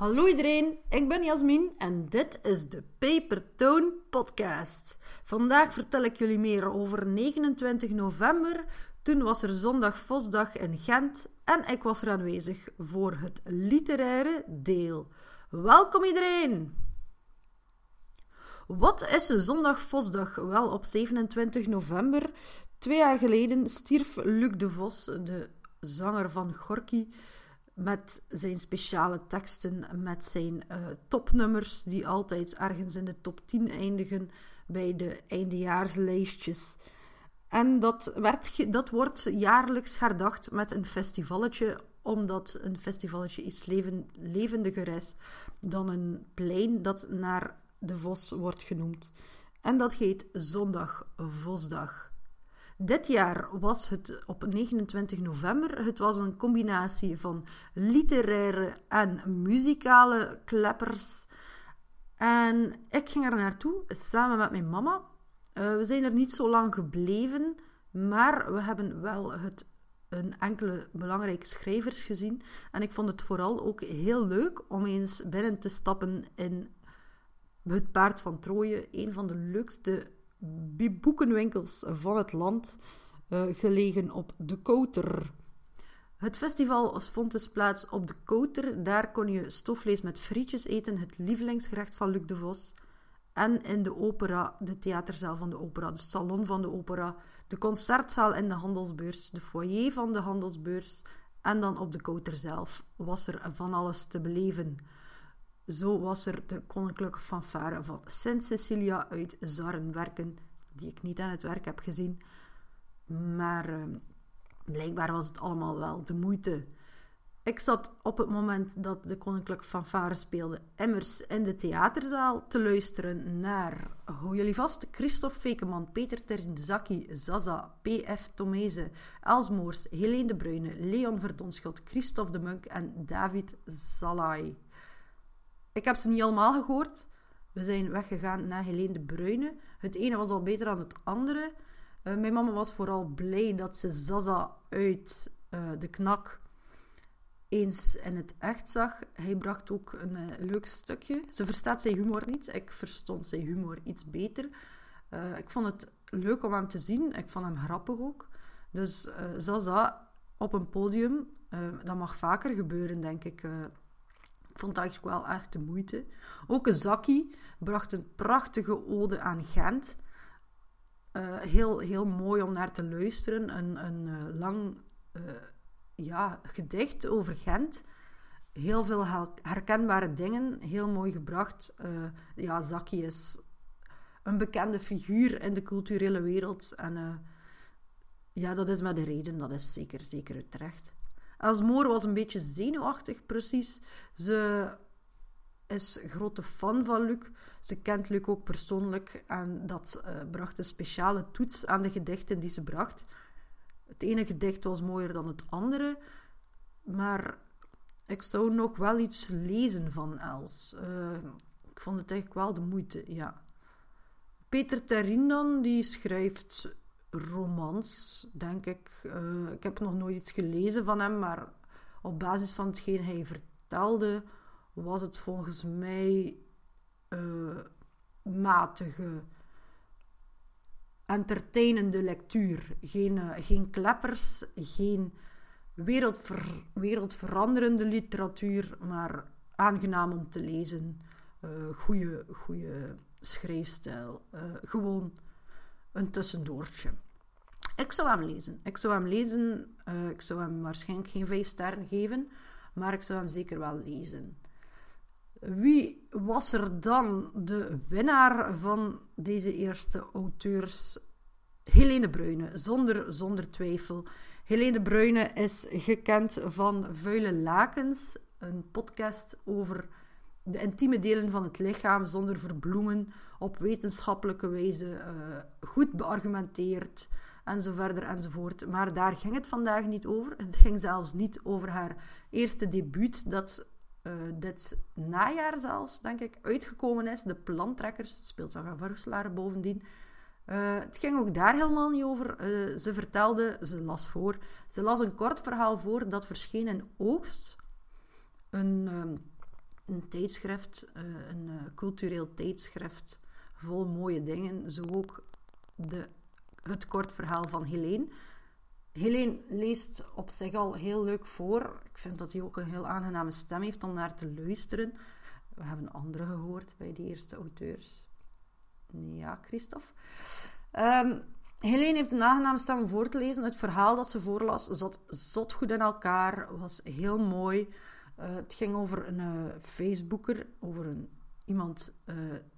Hallo iedereen, ik ben Jasmin en dit is de Papertone Podcast. Vandaag vertel ik jullie meer over 29 november. Toen was er zondag Vosdag in Gent en ik was er aanwezig voor het literaire deel. Welkom iedereen! Wat is zondag Vosdag? Wel, op 27 november, twee jaar geleden, stierf Luc de Vos, de zanger van Gorky met zijn speciale teksten, met zijn uh, topnummers die altijd ergens in de top 10 eindigen bij de eindejaarslijstjes. En dat, werd, dat wordt jaarlijks herdacht met een festivalletje, omdat een festivalletje iets leven, levendiger is dan een plein dat naar de Vos wordt genoemd. En dat heet Zondag Vosdag. Dit jaar was het op 29 november. Het was een combinatie van literaire en muzikale kleppers. En ik ging er naartoe samen met mijn mama. Uh, we zijn er niet zo lang gebleven, maar we hebben wel het, een enkele belangrijke schrijvers gezien. En ik vond het vooral ook heel leuk om eens binnen te stappen in het Paard van Troje, een van de leukste boekenwinkels van het land, uh, gelegen op de Kouter. Het festival vond dus plaats op de Kouter. Daar kon je stofvlees met frietjes eten, het lievelingsgerecht van Luc de Vos. En in de opera, de theaterzaal van de opera, de salon van de opera, de concertzaal in de handelsbeurs, de foyer van de handelsbeurs. En dan op de Kouter zelf was er van alles te beleven. Zo was er de koninklijke fanfare van Sint Cecilia uit Zarrenwerken, die ik niet aan het werk heb gezien. Maar uh, blijkbaar was het allemaal wel de moeite. Ik zat op het moment dat de koninklijke fanfare speelde immers in de theaterzaal te luisteren naar, hou jullie vast, Christophe Fekeman, Peter Terzaki, Zaza, P.F. Tomeze, Els Moors, Helene de Bruyne, Leon Verdonschot, Christophe de Munk en David Salai. Ik heb ze niet allemaal gehoord. We zijn weggegaan naar Helene de Bruyne. Het ene was al beter dan het andere. Uh, mijn mama was vooral blij dat ze Zaza uit uh, de knak eens in het echt zag. Hij bracht ook een uh, leuk stukje. Ze verstaat zijn humor niet. Ik verstond zijn humor iets beter. ik vond het leuk om hem te zien. Ik vond hem grappig ook. Dus Zaza op een podium, dat mag vaker gebeuren, denk ik vond dat eigenlijk wel echt de moeite. Ook een Zaki bracht een prachtige ode aan Gent. Uh, heel, heel mooi om naar te luisteren. Een, een uh, lang uh, ja, gedicht over Gent. Heel veel herkenbare dingen. Heel mooi gebracht. ja, Zaki is een bekende figuur in de culturele wereld. En ja, dat is met de reden. Dat is zeker, zeker terecht. Elsmoor was een beetje zenuwachtig, precies. Ze is grote fan van Luc. Ze kent Luc ook persoonlijk en dat uh, bracht een speciale toets aan de gedichten die ze bracht. Het ene gedicht was mooier dan het andere, maar ik zou nog wel iets lezen van Els. Uh, ik vond het eigenlijk wel de moeite, ja. Peter Terrin dan, die schrijft romans, denk ik. Uh, ik heb nog nooit iets gelezen van hem, maar op basis van hetgeen hij vertelde, was het volgens mij uh, matige, entertainende lectuur. Geen, uh, geen kleppers, geen wereldver, wereldveranderende literatuur, maar aangenaam om te lezen. goede, goede schrijfstijl. gewoon een tussendoortje. Ik zou hem lezen. Ik zou hem lezen. Uh, ik zou hem waarschijnlijk geen vijf sterren geven, maar ik zou hem zeker wel lezen. Wie was er dan de winnaar van deze eerste auteurs? Helene Bruyne, zonder, zonder twijfel. Helene Bruyne is gekend van Vuile Lakens, een podcast over de intieme delen van het lichaam zonder verbloemen, op wetenschappelijke wijze uh, goed beargumenteerd en zo verder enzovoort. Maar daar ging het vandaag niet over. Het ging zelfs niet over haar eerste debuut dat uh, dit najaar zelfs, denk ik, uitgekomen is. De Plantrekkers, speelt Saga Verslaar bovendien. Uh, het ging ook daar helemaal niet over. ze vertelde, ze las voor, ze las een kort verhaal voor dat verscheen in Oogst. Een een tijdschrift, een cultureel tijdschrift vol mooie dingen. Zo ook de, het kort verhaal van Helene. Helene leest op zich al heel leuk voor. Ik vind dat hij ook een heel aangename stem heeft om naar te luisteren. We hebben andere gehoord bij de eerste auteurs. Ja, Christophe. Um, Helene heeft een aangename stem om voor te lezen. Het verhaal dat ze voorlas zat zot goed in elkaar, was heel mooi. Uh, het ging over een uh, Facebooker, over een, iemand uh,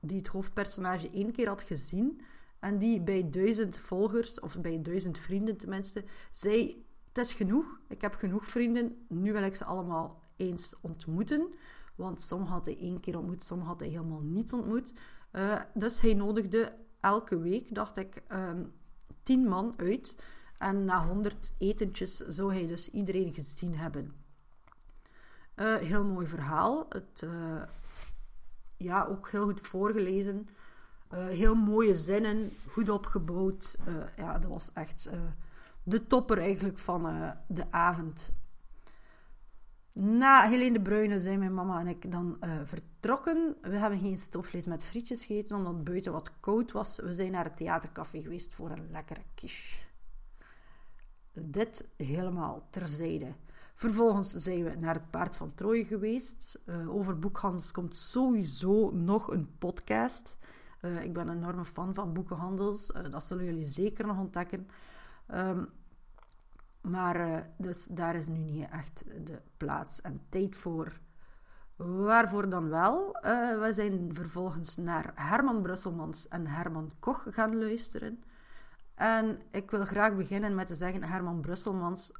die het hoofdpersonage één keer had gezien. En die bij duizend volgers, of bij duizend vrienden tenminste, zei: Het is genoeg, ik heb genoeg vrienden, nu wil ik ze allemaal eens ontmoeten. Want sommigen had hij één keer ontmoet, sommigen had hij helemaal niet ontmoet. Dus hij nodigde elke week, dacht ik, um, tien man uit. En na honderd etentjes zou hij dus iedereen gezien hebben. Uh, heel mooi verhaal. Het, uh, ja, ook heel goed voorgelezen. Uh, heel mooie zinnen, goed opgebouwd. ja, dat was echt de topper eigenlijk van de avond. Na Helene de Bruyne zijn mijn mama en ik dan vertrokken. We hebben geen stoofvlees met frietjes gegeten, omdat het buiten wat koud was. We zijn naar het theatercafé geweest voor een lekkere quiche. Dit helemaal terzijde. Vervolgens zijn we naar het Paard van Troje geweest. Uh, over boekhandels komt sowieso nog een podcast. Uh, ik ben een enorme fan van boekenhandels. dat zullen jullie zeker nog ontdekken. Um, maar uh, dus daar is nu niet echt de plaats en tijd voor. Waarvoor dan wel? Uh, we zijn vervolgens naar Herman Brusselmans en Herman Koch gaan luisteren. En ik wil graag beginnen met te zeggen: Herman Brusselmans,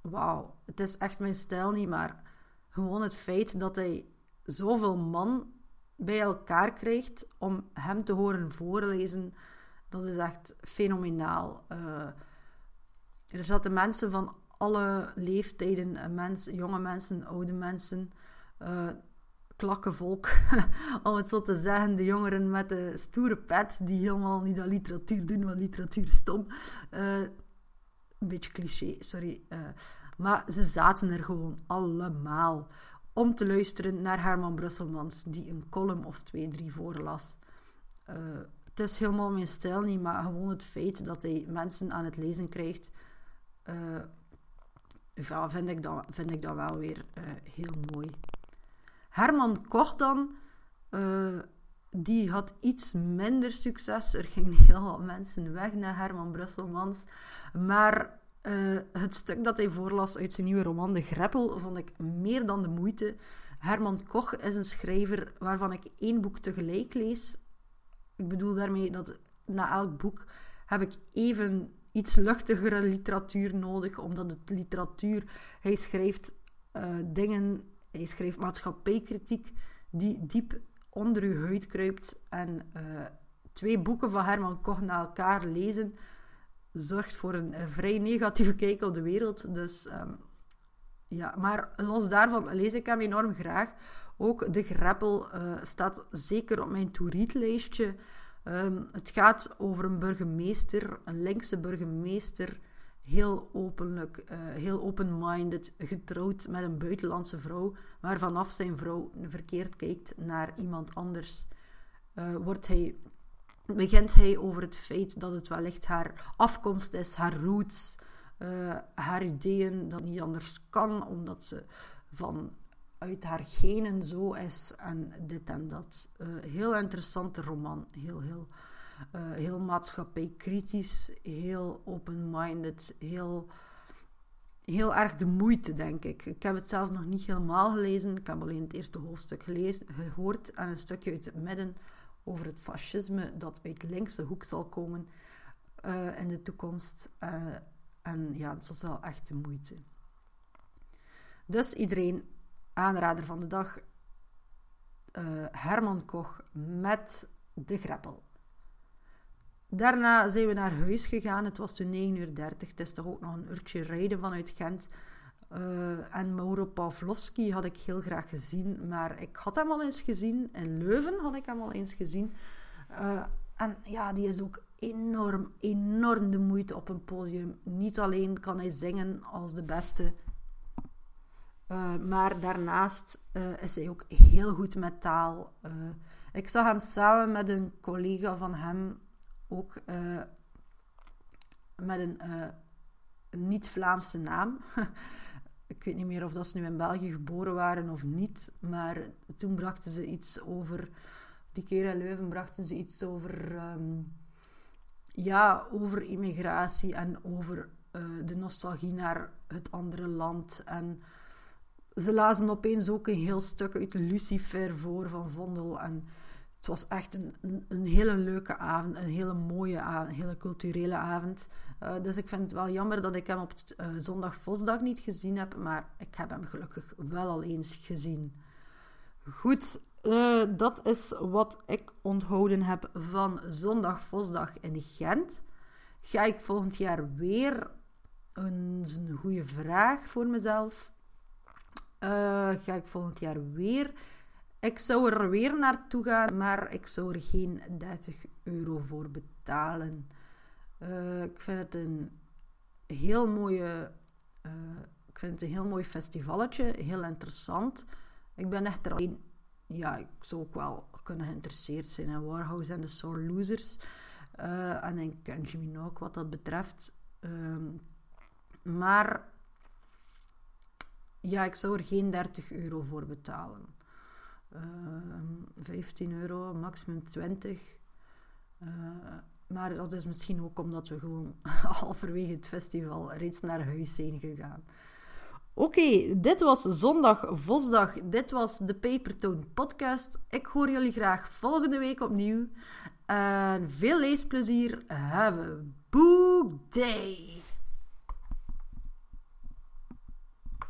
wauw, het is echt mijn stijl niet, maar gewoon het feit dat hij zoveel man bij elkaar krijgt om hem te horen voorlezen, dat is echt fenomenaal. Uh, er zaten mensen van alle leeftijden, eh, mensen, jonge mensen, oude mensen, uh, klakkenvolk, om het zo te zeggen. De jongeren met de stoere pet, die helemaal niet aan literatuur doen, want literatuur is stom. Uh, een beetje cliché, sorry. Uh, maar ze zaten er gewoon allemaal om te luisteren naar Herman Brusselmans, die een column of twee, drie voorlas. Uh, het is helemaal mijn stijl niet, maar gewoon het feit dat hij mensen aan het lezen krijgt uh, vind, ik dat, vind ik dat wel weer heel mooi. Herman Koch dan, die had iets minder succes. Er gingen heel wat mensen weg naar Herman Brusselmans. Maar het stuk dat hij voorlas uit zijn nieuwe roman De Greppel vond ik meer dan de moeite. Herman Koch is een schrijver waarvan ik één boek tegelijk lees. Ik bedoel daarmee dat na elk boek heb ik even iets luchtigere literatuur nodig, omdat het literatuur, hij schrijft uh, dingen, hij schrijft maatschappijkritiek die diep onder uw huid kruipt. En uh, twee boeken van Herman Koch na elkaar lezen zorgt voor een, vrij negatieve kijk op de wereld. Dus um, ja, maar los daarvan lees ik hem enorm graag. Ook De Greppel uh, staat zeker op mijn to-read-lijstje. Um, het gaat over een burgemeester, een linkse burgemeester, heel openlijk, uh, heel open-minded, getrouwd met een buitenlandse vrouw, maar vanaf zijn vrouw verkeerd kijkt naar iemand anders, uh, wordt hij, begint hij over het feit dat het wellicht haar afkomst is, haar roots, uh, haar ideeën, dat niet anders kan, omdat ze van uit haar genen zo is en dit en dat. Heel interessante roman. Heel, heel, uh, heel maatschappijkritisch, heel open-minded, heel, heel erg de moeite, denk ik. Ik heb het zelf nog niet helemaal gelezen. Ik heb alleen het eerste hoofdstuk gelezen, gehoord en een stukje uit het midden over het fascisme dat uit linkse hoek zal komen uh, in de toekomst. en ja, het was wel echt de moeite. Dus iedereen aanrader van de dag, Herman Koch met de greppel. Daarna zijn we naar huis gegaan. Het was toen 9.30 uur. Het is toch ook nog een uurtje rijden vanuit Gent. Uh, en Mauro Pavlovski had ik heel graag gezien. Maar ik had hem al eens gezien. In Leuven had ik hem al eens gezien. Uh, en ja, die is ook enorm, enorm de moeite op een podium. Niet alleen kan hij zingen als de beste Uh, maar daarnaast is hij ook heel goed met taal. Ik zag hem samen met een collega van hem ook met een, een niet-Vlaamse naam. ik weet niet meer of dat ze nu in België geboren waren of niet. Maar toen brachten ze iets over. Die keer in Leuven brachten ze iets over. Um, ja, over immigratie en over de nostalgie naar het andere land. En ze lazen opeens ook een heel stuk uit Lucifer voor van Vondel. En het was echt een, een, hele leuke avond, een hele mooie avond, een hele culturele avond. Uh, dus ik vind het wel jammer dat ik hem op uh, zondag Vosdag niet gezien heb, maar ik heb hem gelukkig wel al eens gezien. Goed, uh, dat is wat ik onthouden heb van zondag Vosdag in Gent. Ga ik volgend jaar weer een, een goede vraag voor mezelf ga ik volgend jaar weer. Ik zou er weer naartoe gaan, maar ik zou er geen 30 euro voor betalen. Uh, ik vind het een heel mooie. Uh, ik vind het een heel mooi festivalletje, heel interessant. Ik ben echt er alleen. Ja, ik zou ook wel kunnen geïnteresseerd zijn in Warhouse en de Sore Losers. Uh, en in Kenji Minogue wat dat betreft. Um, maar ja, ik zou er geen 30 euro voor betalen. Uh, ehm, 15 euro, maximum 20. Uh, eh, maar dat is misschien ook omdat we gewoon halverwege het festival reeds naar huis zijn gegaan. Oké, dit was zondag Vosdag. Dit was de Papertone podcast. Ik hoor jullie graag volgende week opnieuw. Veel leesplezier. Have a book day!